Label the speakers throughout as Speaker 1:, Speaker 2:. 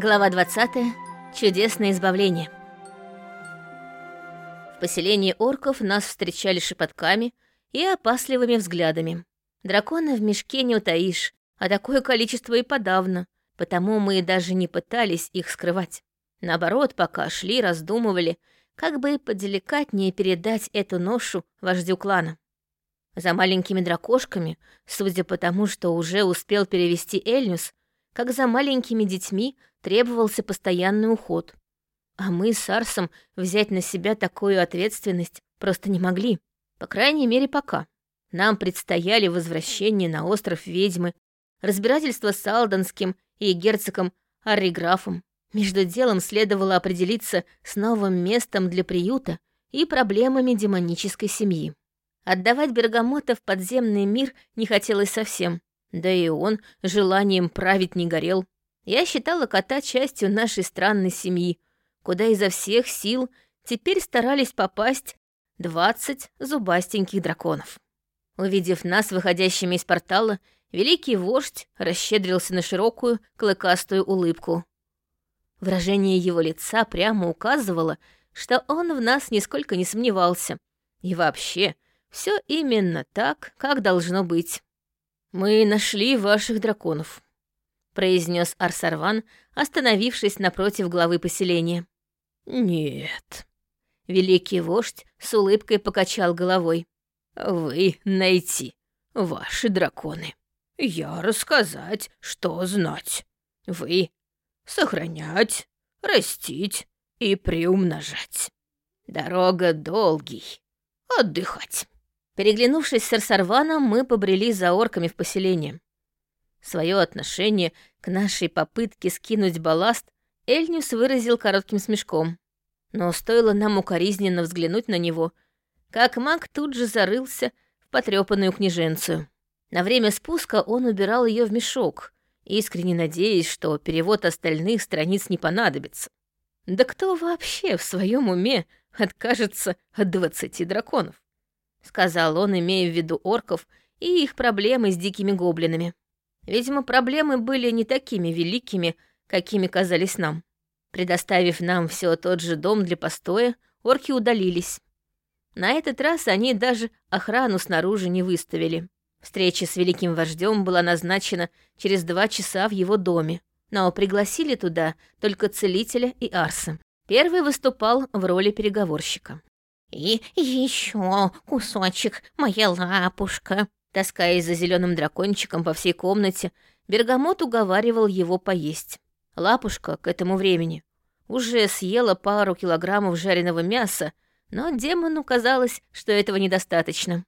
Speaker 1: Глава 20. Чудесное избавление. В поселении орков нас встречали шепотками и опасливыми взглядами. Дракона в мешке не утаишь, а такое количество и подавно, потому мы даже не пытались их скрывать. Наоборот, пока шли, раздумывали, как бы поделикатнее передать эту ношу вождю клана. За маленькими дракошками, судя по тому, что уже успел перевести Эльнюс, как за маленькими детьми требовался постоянный уход. А мы с Арсом взять на себя такую ответственность просто не могли. По крайней мере, пока. Нам предстояли возвращение на остров ведьмы, разбирательство с Алданским и герцогом Арриграфом. Между делом следовало определиться с новым местом для приюта и проблемами демонической семьи. Отдавать Бергамота в подземный мир не хотелось совсем. Да и он желанием править не горел. Я считала кота частью нашей странной семьи, куда изо всех сил теперь старались попасть двадцать зубастеньких драконов. Увидев нас, выходящими из портала, великий вождь расщедрился на широкую, клыкастую улыбку. Выражение его лица прямо указывало, что он в нас нисколько не сомневался. И вообще, все именно так, как должно быть. «Мы нашли ваших драконов», — произнес Арсарван, остановившись напротив главы поселения. «Нет». Великий вождь с улыбкой покачал головой. «Вы найти ваши драконы. Я рассказать, что знать. Вы сохранять, растить и приумножать. Дорога долгий, отдыхать». Переглянувшись с Арсарваном, мы побрели за орками в поселение. Свое отношение к нашей попытке скинуть балласт Эльнюс выразил коротким смешком. Но стоило нам укоризненно взглянуть на него, как маг тут же зарылся в потрепанную княженцию. На время спуска он убирал ее в мешок, искренне надеясь, что перевод остальных страниц не понадобится. Да кто вообще в своем уме откажется от двадцати драконов? Сказал он, имея в виду орков и их проблемы с дикими гоблинами. Видимо, проблемы были не такими великими, какими казались нам. Предоставив нам все тот же дом для постоя, орки удалились. На этот раз они даже охрану снаружи не выставили. Встреча с великим вождем была назначена через два часа в его доме, но пригласили туда только целителя и Арса. Первый выступал в роли переговорщика.
Speaker 2: «И еще кусочек, моя лапушка!»
Speaker 1: Таскаясь за зеленым дракончиком по всей комнате, Бергамот уговаривал его поесть. Лапушка к этому времени уже съела пару килограммов жареного мяса, но демону казалось, что этого недостаточно.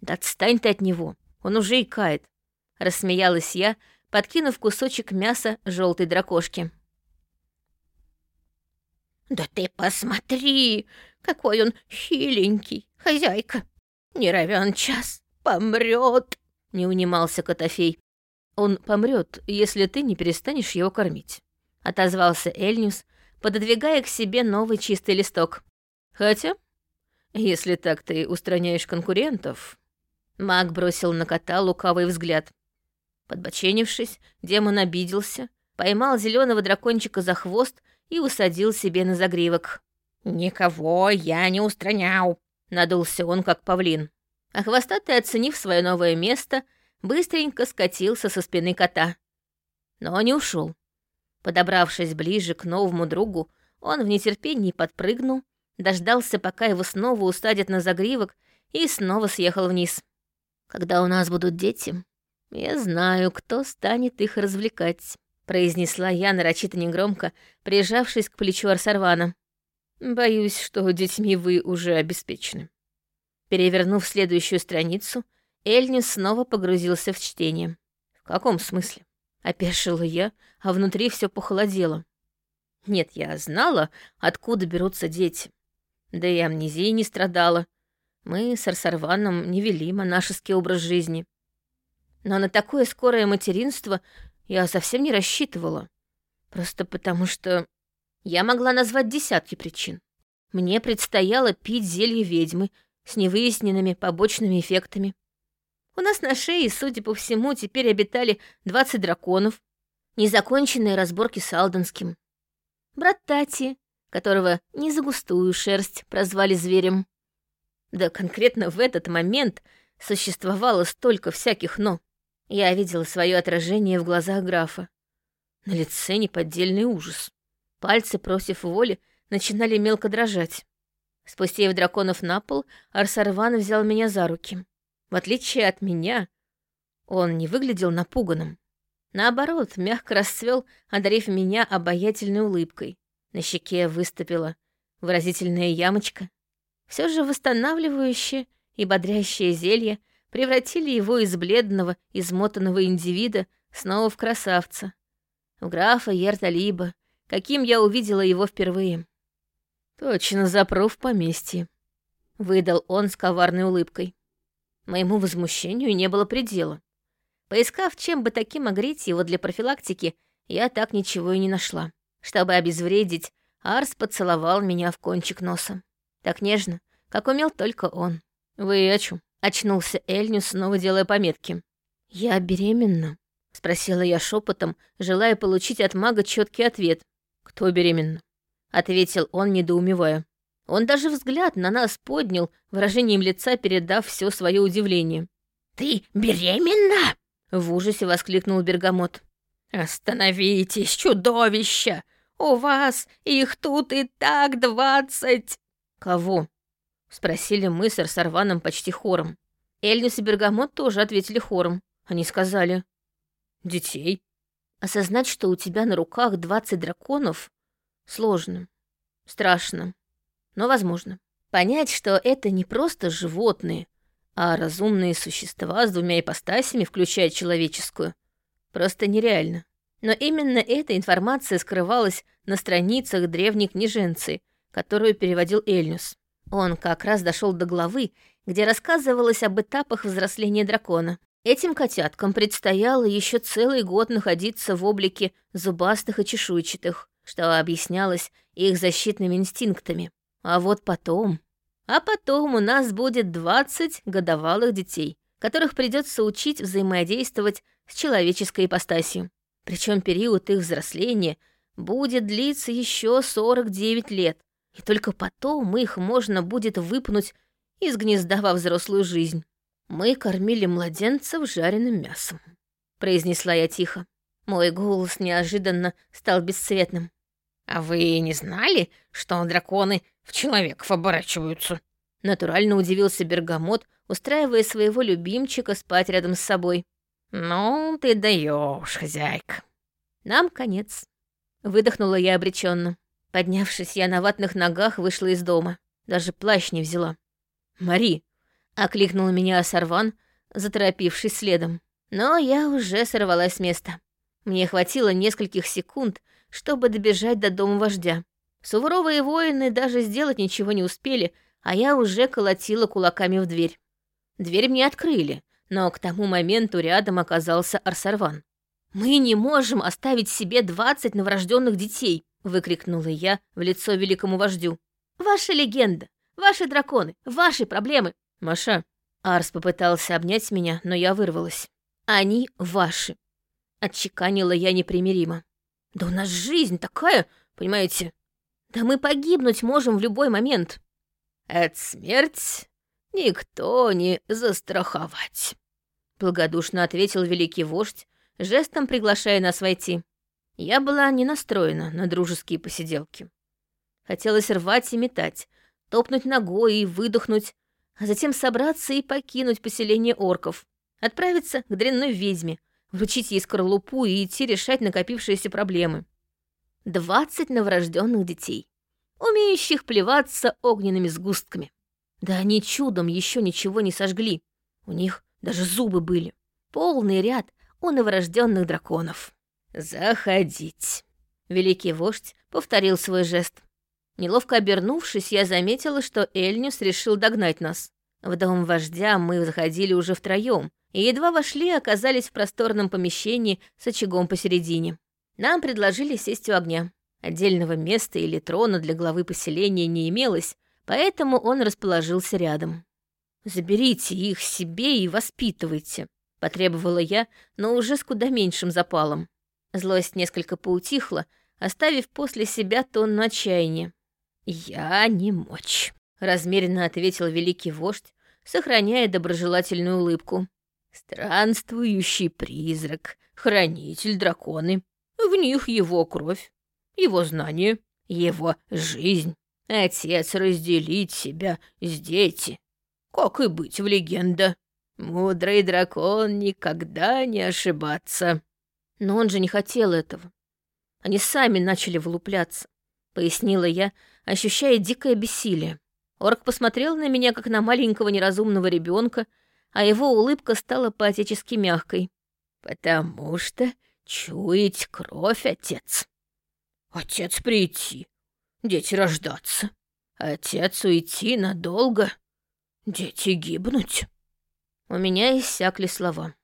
Speaker 1: «Да отстань ты от него, он уже икает», — рассмеялась я, подкинув кусочек мяса желтой дракошки.
Speaker 2: «Да ты посмотри, какой он хиленький, хозяйка! Не равен час, помрет!»
Speaker 1: — не унимался Котофей. «Он помрет, если ты не перестанешь его кормить», — отозвался Эльнюс, пододвигая к себе новый чистый листок. «Хотя, если так ты устраняешь конкурентов...» Маг бросил на кота лукавый взгляд. Подбоченившись, демон обиделся, поймал зеленого дракончика за хвост и усадил себе на загривок.
Speaker 2: «Никого я не устранял», —
Speaker 1: надулся он, как павлин. А хвостатый, оценив свое новое место, быстренько скатился со спины кота. Но не ушел. Подобравшись ближе к новому другу, он в нетерпении подпрыгнул, дождался, пока его снова усадят на загривок, и снова съехал вниз. «Когда у нас будут дети, я знаю, кто станет их развлекать», произнесла я нарочито негромко, прижавшись к плечу Арсарвана. Боюсь, что детьми вы уже обеспечены. Перевернув следующую страницу, Эльнис снова погрузился в чтение. В каком смысле? Опешила я, а внутри все похолодело. Нет, я знала, откуда берутся дети. Да и амнезией не страдала. Мы с Арсарваном не вели монашеский образ жизни. Но на такое скорое материнство я совсем не рассчитывала. Просто потому что я могла назвать десятки причин. Мне предстояло пить зелье ведьмы с невыясненными побочными эффектами. У нас на шее, судя по всему, теперь обитали 20 драконов. Незаконченные разборки с Алденским. Брат Тати, которого не за густую шерсть прозвали зверем. Да конкретно в этот момент существовало столько всяких «но». Я видела свое отражение в глазах графа. На лице неподдельный ужас. Пальцы, просив воли, начинали мелко дрожать. Спустив драконов на пол, Арсарван взял меня за руки. В отличие от меня, он не выглядел напуганным. Наоборот, мягко расцвел, одарив меня обаятельной улыбкой. На щеке выступила выразительная ямочка. Все же восстанавливающее и бодрящее зелье превратили его из бледного, измотанного индивида снова в красавца. В графа Ерта-Либо, каким я увидела его впервые. «Точно запру в поместье», — выдал он с коварной улыбкой. Моему возмущению не было предела. Поискав, чем бы таким огреть его для профилактики, я так ничего и не нашла. Чтобы обезвредить, Арс поцеловал меня в кончик носа. Так нежно, как умел только он. «Вы о чем? очнулся Эльню, снова делая пометки. «Я беременна?» — спросила я шепотом, желая получить от мага четкий ответ. «Кто беременна?» — ответил он, недоумевая. Он даже взгляд на нас поднял, выражением лица передав все свое удивление.
Speaker 2: «Ты беременна?»
Speaker 1: — в ужасе воскликнул Бергамот.
Speaker 2: «Остановитесь, чудовище! У вас их тут и так двадцать!»
Speaker 1: «Кого?» — спросили мы с Арсарваном почти хором. Эльнис и Бергамот тоже ответили хором. Они сказали «Детей». Осознать, что у тебя на руках двадцать драконов, сложно, страшно, но возможно. Понять, что это не просто животные, а разумные существа с двумя ипостасями, включая человеческую, просто нереально. Но именно эта информация скрывалась на страницах древней книженцы, которую переводил Эльнюс. Он как раз дошел до главы, где рассказывалось об этапах взросления дракона. Этим котяткам предстояло еще целый год находиться в облике зубастых и чешуйчатых, что объяснялось их защитными инстинктами. А вот потом... А потом у нас будет 20 годовалых детей, которых придется учить взаимодействовать с человеческой ипостасью. Причем период их взросления будет длиться еще 49 лет, и только потом их можно будет выпнуть из гнезда во взрослую жизнь. Мы кормили младенцев жареным мясом, произнесла я тихо. Мой голос неожиданно стал бесцветным.
Speaker 2: «А вы не знали, что драконы в человеков оборачиваются?»
Speaker 1: Натурально удивился Бергамот, устраивая своего любимчика спать рядом с собой.
Speaker 2: «Ну, ты даешь, хозяйка».
Speaker 1: «Нам конец», — выдохнула я обреченно. Поднявшись, я на ватных ногах вышла из дома. Даже плащ не взяла. «Мари!» — окликнул меня Сарван, заторопившись следом. Но я уже сорвалась с места. Мне хватило нескольких секунд, чтобы добежать до дома вождя. Суворовые воины даже сделать ничего не успели, а я уже колотила кулаками в дверь. Дверь мне открыли, но к тому моменту рядом оказался Арсарван. «Мы не можем оставить себе двадцать новорожденных детей!» выкрикнула я в лицо великому вождю. «Ваша легенда, ваши драконы, ваши проблемы!» «Маша!» Арс попытался обнять меня, но я вырвалась. «Они ваши!» Отчеканила я непримиримо. «Да у нас жизнь такая, понимаете? Да мы погибнуть можем в любой момент!»
Speaker 2: «Это смерть никто не застраховать!»
Speaker 1: Благодушно ответил великий вождь, жестом приглашая нас войти. Я была не настроена на дружеские посиделки. Хотелось рвать и метать, топнуть ногой и выдохнуть, а затем собраться и покинуть поселение орков, отправиться к дрянной ведьме, вручить ей скорлупу и идти решать накопившиеся проблемы. Двадцать новорожденных детей, умеющих плеваться огненными сгустками. Да они чудом еще ничего не сожгли. У них даже зубы были. Полный ряд у новорожденных драконов.
Speaker 2: «Заходить!»
Speaker 1: Великий вождь повторил свой жест. Неловко обернувшись, я заметила, что Эльнюс решил догнать нас. В дом вождя мы заходили уже втроем, и едва вошли, оказались в просторном помещении с очагом посередине. Нам предложили сесть у огня. Отдельного места или трона для главы поселения не имелось, поэтому он расположился рядом. «Заберите их себе и воспитывайте», — потребовала я, но уже с куда меньшим запалом. Злость несколько поутихла, оставив после себя тонну отчаяния. «Я не мочь», — размеренно ответил великий вождь, сохраняя доброжелательную улыбку. «Странствующий призрак, хранитель драконы. В них его кровь, его знание, его жизнь. Отец разделить себя с дети. Как и быть в легенда. Мудрый дракон никогда не ошибаться».
Speaker 2: Но он же не хотел этого. Они сами начали вылупляться, пояснила я, ощущая дикое бессилие. Орк посмотрел на меня, как на маленького неразумного ребенка, а его улыбка стала поотечески мягкой.
Speaker 1: «Потому что чуять кровь, отец. Отец прийти, дети рождаться. Отец уйти надолго, дети гибнуть».
Speaker 2: У меня иссякли слова.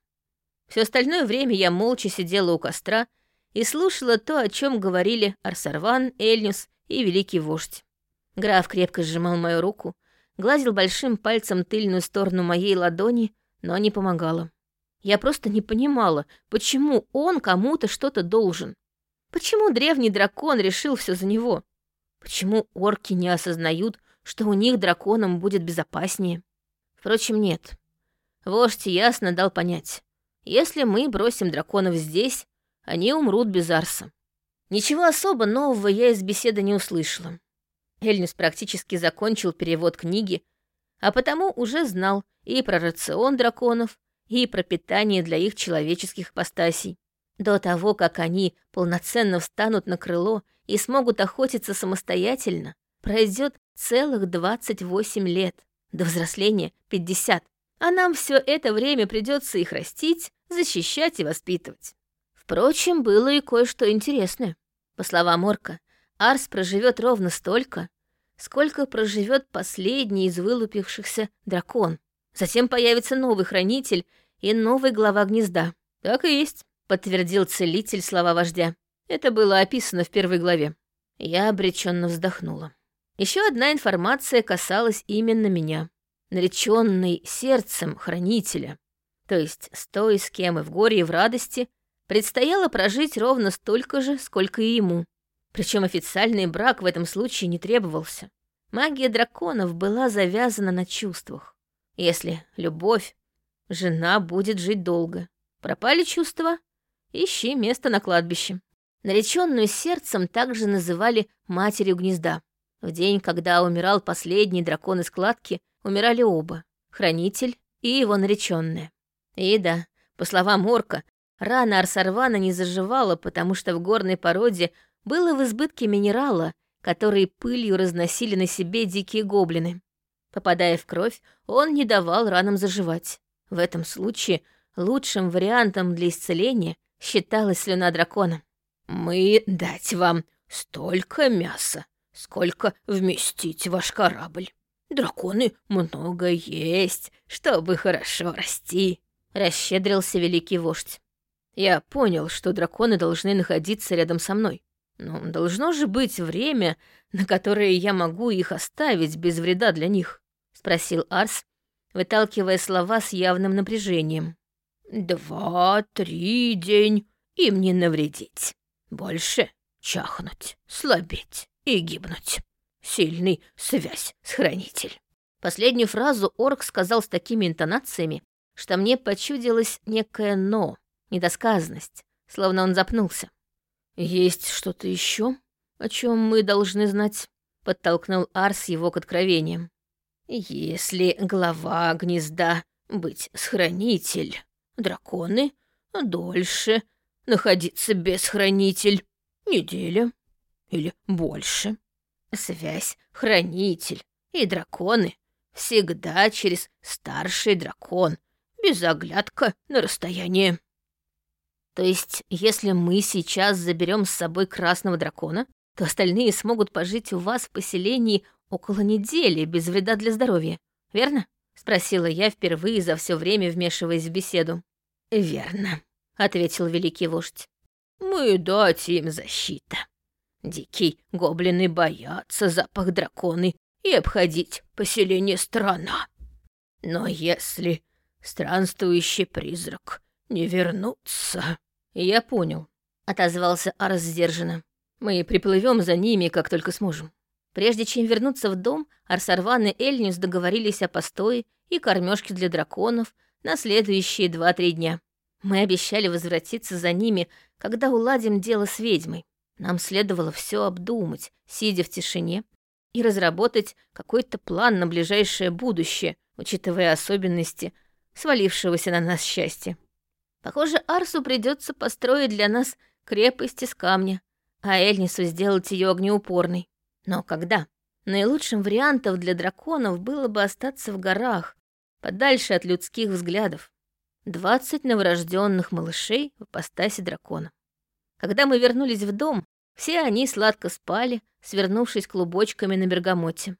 Speaker 2: Все остальное время я молча сидела у костра и слушала то, о чем говорили Арсарван, Эльнюс и Великий Вождь. Граф крепко сжимал мою руку, гладил большим пальцем тыльную сторону моей ладони, но не помогало. Я просто не понимала, почему он кому-то что-то должен. Почему древний дракон решил все за него? Почему орки не осознают, что у них драконом будет безопаснее? Впрочем, нет. Вождь ясно дал понять. Если мы бросим драконов здесь, они умрут без Арса. Ничего особо нового я из беседы не услышала. Эльнис практически закончил перевод книги, а потому уже знал и про рацион драконов, и про питание для их человеческих постасей. До того, как они полноценно встанут на крыло и смогут охотиться самостоятельно, пройдет целых 28 лет, до взросления 50, а нам все это время придется их растить, защищать и воспитывать. Впрочем, было и кое-что интересное. По словам Орка, Арс проживет ровно столько, сколько проживет последний из вылупившихся дракон. Затем появится новый хранитель и новый глава гнезда. Так и есть, подтвердил целитель слова вождя. Это было описано в первой главе. Я обреченно вздохнула. Еще одна информация касалась именно меня. Нареченный сердцем хранителя. То есть с той, с кем и в горе, и в радости предстояло прожить ровно столько же, сколько и ему. Причем официальный брак в этом случае не требовался. Магия драконов была завязана на чувствах. Если любовь, жена будет жить долго. Пропали чувства? Ищи место на кладбище. Нареченную сердцем также называли матерью гнезда. В день, когда умирал последний дракон из кладки, умирали оба — хранитель и его нареченная. И да, по словам Орка, рана Арсарвана не заживала, потому что в горной породе было в избытке минерала, который пылью разносили на себе дикие гоблины. Попадая в кровь, он не давал ранам заживать. В этом случае лучшим вариантом для исцеления считалась слюна дракона.
Speaker 1: «Мы дать вам столько мяса, сколько вместить ваш корабль. Драконы много есть, чтобы хорошо расти», —
Speaker 2: расщедрился великий вождь. Я понял, что драконы должны находиться рядом со мной. Но должно же быть время, на которое я могу их оставить без вреда для них, спросил Арс, выталкивая слова с явным напряжением.
Speaker 1: Два-три день им не навредить. Больше чахнуть, слабеть и гибнуть. Сильный связь с хранитель.
Speaker 2: Последнюю фразу орк сказал с такими интонациями, что мне почудилось некое «но», недосказанность, словно он запнулся. «Есть что-то еще, о чем мы должны знать?» — подтолкнул Арс его к откровениям.
Speaker 1: «Если глава гнезда быть схранитель, драконы дольше находиться без хранитель, неделя или больше. Связь хранитель и драконы всегда через старший дракон, без оглядка на расстояние».
Speaker 2: То есть, если мы сейчас заберем с собой красного дракона, то остальные смогут пожить у вас в поселении около недели без вреда для здоровья, верно? Спросила я впервые за все время, вмешиваясь в беседу.
Speaker 1: Верно, ответил великий вождь. Мы дать им защита. Дикие гоблины боятся запах драконы и обходить поселение страна. Но если странствующий призрак не вернуться.
Speaker 2: Я понял.
Speaker 1: — отозвался Арс сдержанно. «Мы приплывем за ними, как только сможем». Прежде чем вернуться в дом, Арсарван и Эльнюс договорились о постое и кормежке для драконов на следующие два-три дня. Мы обещали возвратиться за ними, когда уладим дело с ведьмой. Нам следовало все обдумать, сидя в тишине, и разработать какой-то план на ближайшее будущее, учитывая особенности свалившегося на нас счастья. Похоже, Арсу придется построить для нас крепость из камня, а Эльнису сделать ее огнеупорной. Но когда? Наилучшим вариантом для драконов было бы остаться в горах, подальше от людских взглядов. Двадцать новорожденных малышей в ипостаси дракона. Когда мы вернулись в дом, все они сладко спали, свернувшись клубочками на бергамоте.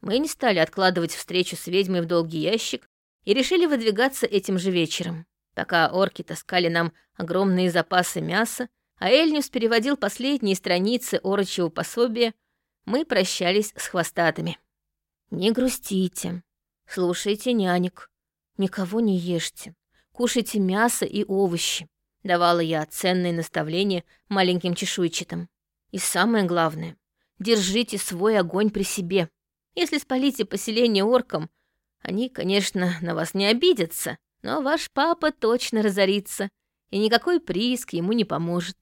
Speaker 1: Мы не стали откладывать встречу с ведьмой в долгий ящик и решили выдвигаться этим же вечером. Пока орки таскали нам огромные запасы мяса, а Эльнюс переводил последние страницы орочьего пособия, мы прощались с хвостатыми. «Не грустите, слушайте нянек, никого не ешьте, кушайте мясо и овощи», — давала я ценные наставления маленьким чешуйчатым. «И самое главное, держите свой огонь при себе. Если спалите поселение оркам, они, конечно, на вас не обидятся, но ваш папа точно разорится, и никакой прииск ему не поможет».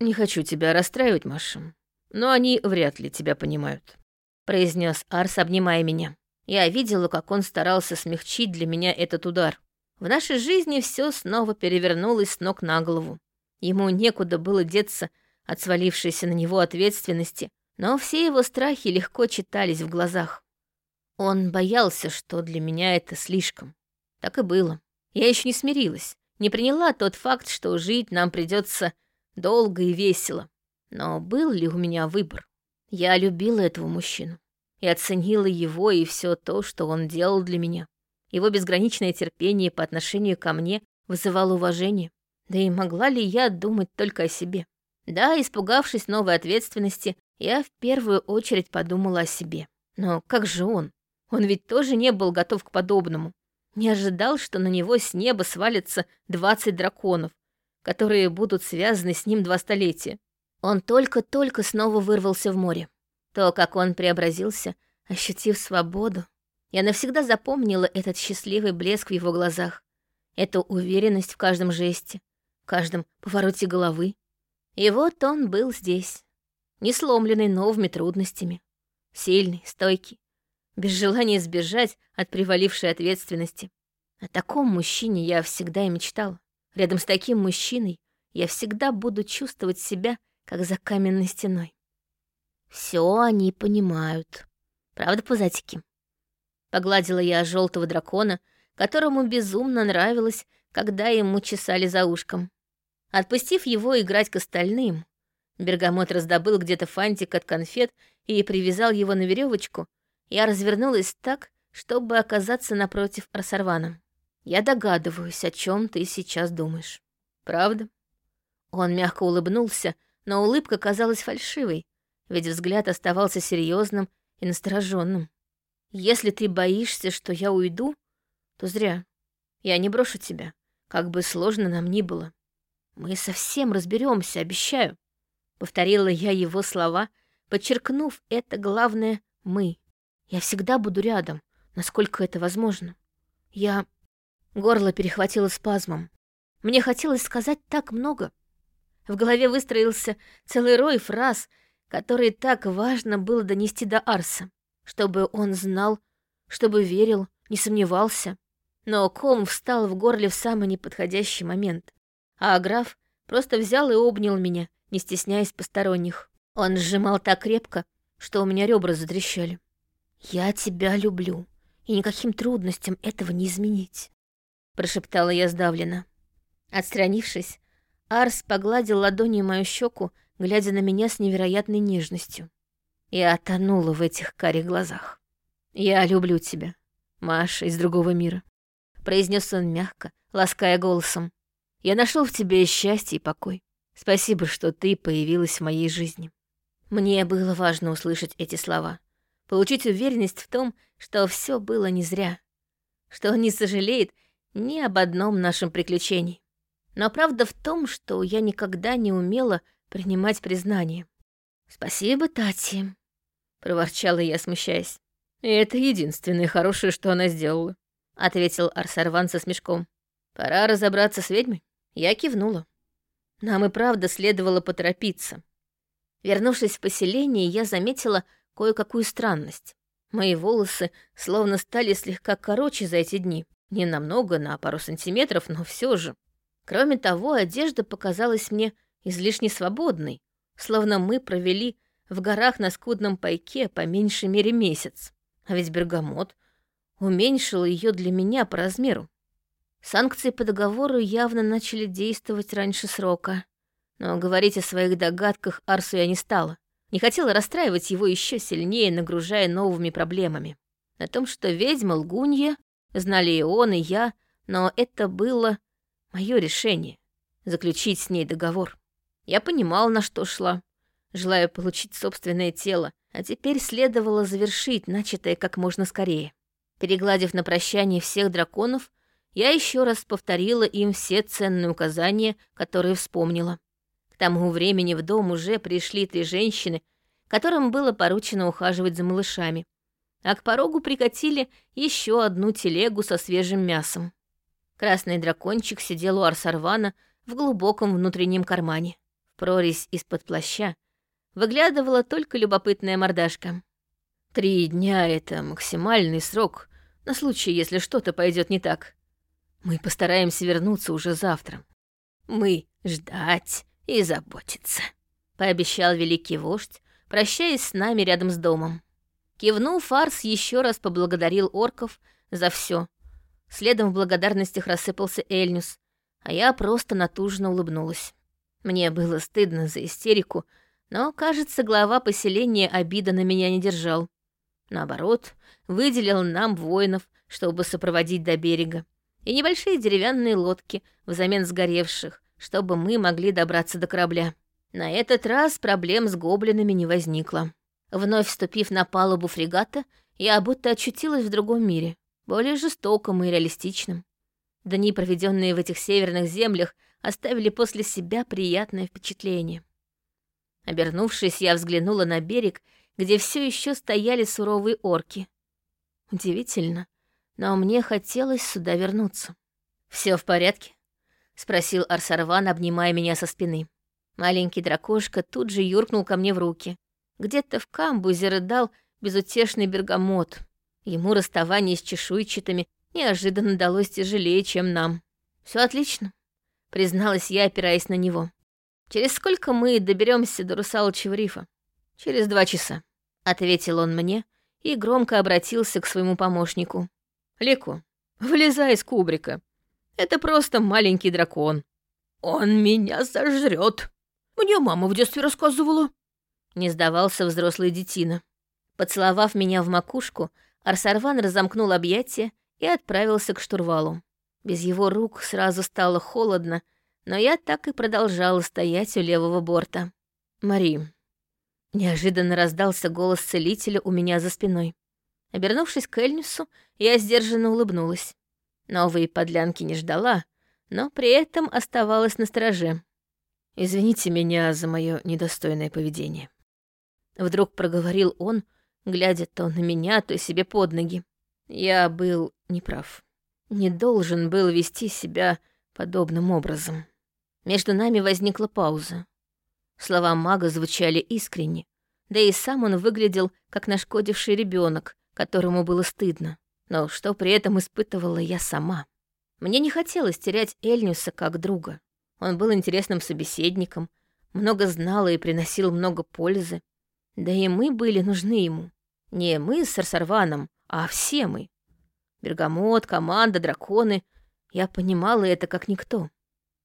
Speaker 1: «Не хочу тебя расстраивать, Маша, но они вряд ли тебя понимают», — произнес Арс, обнимая меня. Я видела, как он старался смягчить для меня этот удар. В нашей жизни все снова перевернулось с ног на голову. Ему некуда было деться от свалившейся на него ответственности, но все его страхи легко читались в глазах. Он боялся, что для меня это слишком. Так и было. Я еще не смирилась, не приняла тот факт, что жить нам придется долго и весело. Но был ли у меня выбор? Я любила этого мужчину и оценила его и все то, что он делал для меня. Его безграничное терпение по отношению ко мне вызывало уважение. Да и могла ли я думать только о себе? Да, испугавшись новой ответственности, я в первую очередь подумала о себе. Но как же он? Он ведь тоже не был готов к подобному. Не ожидал, что на него с неба свалится двадцать драконов, которые будут связаны с ним два столетия. Он только-только снова вырвался в море. То, как он преобразился, ощутив свободу. Я навсегда запомнила этот счастливый блеск в его глазах, эту уверенность в каждом жесте, в каждом повороте головы. И вот он был здесь, не сломленный новыми трудностями, сильный, стойкий, без желания сбежать от привалившей ответственности. О таком мужчине я всегда и мечтала. Рядом с таким мужчиной я всегда буду чувствовать себя как за каменной стеной. Все они понимают. Правда, пузатики? Погладила я желтого дракона, которому безумно нравилось, когда ему чесали за ушком. Отпустив его играть к остальным, Бергамот раздобыл где-то фантик от конфет и привязал его на веревочку. Я развернулась так, чтобы оказаться напротив Арсарвана. Я догадываюсь, о чем ты сейчас думаешь. Правда? Он мягко улыбнулся, но улыбка казалась фальшивой, ведь взгляд оставался серьезным и настороженным. Если ты боишься, что я уйду, то зря. Я не брошу тебя, как бы сложно нам ни было. Мы совсем разберемся, обещаю. Повторила я его слова, подчеркнув это главное «мы». Я всегда буду рядом, насколько это возможно. Я... Горло перехватило спазмом. Мне хотелось сказать так много, в голове выстроился целый рой фраз, которые так важно было донести до Арса, чтобы он знал, чтобы верил, не сомневался. Но ком встал в горле в самый неподходящий момент, а граф просто взял и обнял меня, не стесняясь посторонних. Он сжимал так крепко, что у меня ребра затрещали. «Я тебя люблю, и никаким трудностям этого не изменить», — прошептала я сдавленно. Отстранившись, Арс погладил ладонью мою щеку, глядя на меня с невероятной нежностью. Я тонула в этих карих глазах. «Я люблю тебя, Маша из другого мира», — произнес он мягко, лаская голосом. «Я нашел в тебе счастье и покой. Спасибо, что ты появилась в моей жизни». Мне было важно услышать эти слова, получить уверенность в том, что все было не зря, что он не сожалеет ни об одном нашем приключении. Но правда в том, что я никогда не умела принимать признание. «Спасибо, Тати», — проворчала я, смущаясь.
Speaker 2: «И это единственное хорошее, что она сделала», — ответил Арсарван со смешком. «Пора разобраться с ведьмой». Я кивнула. Нам и правда следовало поторопиться.
Speaker 1: Вернувшись в поселение, я заметила кое-какую странность. Мои волосы словно стали слегка короче за эти дни. Не намного, на пару сантиметров, но все же. Кроме того, одежда показалась мне излишне свободной, словно мы провели в горах на скудном пайке по меньшей мере месяц. А ведь бергамот уменьшил ее для меня по размеру. Санкции по договору явно начали действовать раньше срока. Но говорить о своих догадках Арсу я не стала. Не хотела расстраивать его еще сильнее, нагружая новыми проблемами. О том, что ведьма лгунья, знали и он, и я, но это было мое решение — заключить с ней договор. Я понимал, на что шла, желая получить собственное тело, а теперь следовало завершить начатое как можно скорее. Перегладив на прощание всех драконов, я еще раз повторила им все ценные указания, которые вспомнила. Тому времени в дом уже пришли три женщины, которым было поручено ухаживать за малышами, а к порогу прикатили еще одну телегу со свежим мясом. Красный дракончик сидел у Арсарвана в глубоком внутреннем кармане. В прорезь из-под плаща выглядывала только любопытная мордашка.
Speaker 2: «Три дня — это максимальный срок, на случай, если что-то пойдет не так. Мы постараемся вернуться уже завтра.
Speaker 1: Мы ждать и заботиться», — пообещал великий вождь, прощаясь с нами рядом с домом. Кивнув, Фарс еще раз поблагодарил орков за все. Следом в благодарностях рассыпался Эльнюс, а я просто натужно улыбнулась. Мне было стыдно за истерику, но, кажется, глава поселения обида на меня не держал. Наоборот, выделил нам воинов, чтобы сопроводить до берега, и небольшие деревянные лодки взамен сгоревших, чтобы мы могли добраться до корабля. На этот раз проблем с гоблинами не возникло. Вновь вступив на палубу фрегата, я будто очутилась в другом мире, более жестоком и реалистичном. Дни, проведенные в этих северных землях, оставили после себя приятное впечатление. Обернувшись, я взглянула на берег, где все еще стояли суровые орки. Удивительно, но мне хотелось сюда вернуться. Все в порядке?» — спросил Арсарван, обнимая меня со спины. Маленький дракошка тут же юркнул ко мне в руки. Где-то в камбузе рыдал безутешный бергамот. Ему расставание с чешуйчатыми неожиданно далось тяжелее, чем нам. Все отлично», — призналась я, опираясь на него. «Через сколько мы доберемся до русалочьего рифа?» «Через два часа», — ответил он мне и громко обратился к своему помощнику.
Speaker 2: Лику, вылезай из кубрика. Это просто маленький дракон.
Speaker 3: Он меня сожрет. Мне мама в детстве рассказывала.
Speaker 1: Не сдавался взрослый детина. Поцеловав меня в макушку, Арсарван разомкнул объятия и отправился к штурвалу. Без его рук сразу стало холодно, но я так и продолжала стоять у левого борта. «Мари». Неожиданно раздался голос целителя у меня за спиной. Обернувшись к Эльнюсу, я сдержанно улыбнулась. Новые подлянки не ждала, но при этом оставалась на стороже.
Speaker 2: «Извините меня за мое недостойное поведение».
Speaker 1: Вдруг проговорил он, глядя то на меня, то себе под ноги. Я был неправ. Не должен был вести себя подобным образом. Между нами возникла пауза. Слова мага звучали искренне, да и сам он выглядел как нашкодивший ребенок, которому было стыдно, но что при этом испытывала я сама. Мне не хотелось терять Эльнюса как друга. Он был интересным собеседником, много знал и приносил много пользы. Да и мы были нужны ему. Не мы с Сарсарваном, а все мы. Бергамот, команда, драконы. Я понимала это как никто.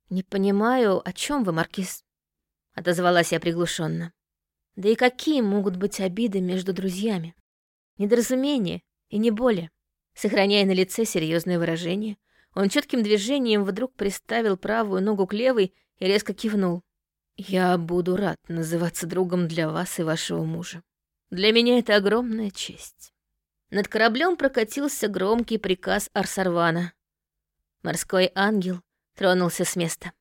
Speaker 1: «Не понимаю, о чем вы, Маркиз?» — отозвалась я приглушенно. «Да и какие могут быть обиды между друзьями?» Недоразумение и не более. Сохраняя на лице серьезное выражение, он четким движением вдруг приставил правую ногу к левой и резко кивнул. «Я буду рад называться другом для вас и вашего мужа. Для меня это огромная честь». Над кораблем прокатился громкий приказ Арсарвана. Морской ангел тронулся с места.